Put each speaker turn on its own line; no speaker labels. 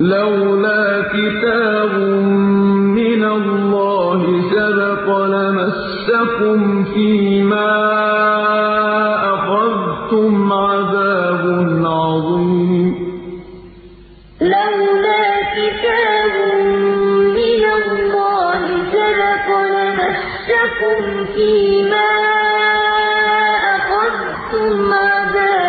لَّوْلَا كِتَابٌ مِّنَ اللَّهِ سَبَقَ لَمَسَّكُمْ فِيمَا أَخَذْتُمْ عَذَابٌ عَظِيمٌ. لَّوْلَا كِتَابٌ مِّنَ اللَّهِ سَبَقَ لَمَسَّكُمْ فِيمَا أَخَذْتُمْ عَذَابٌ عَظِيمٌ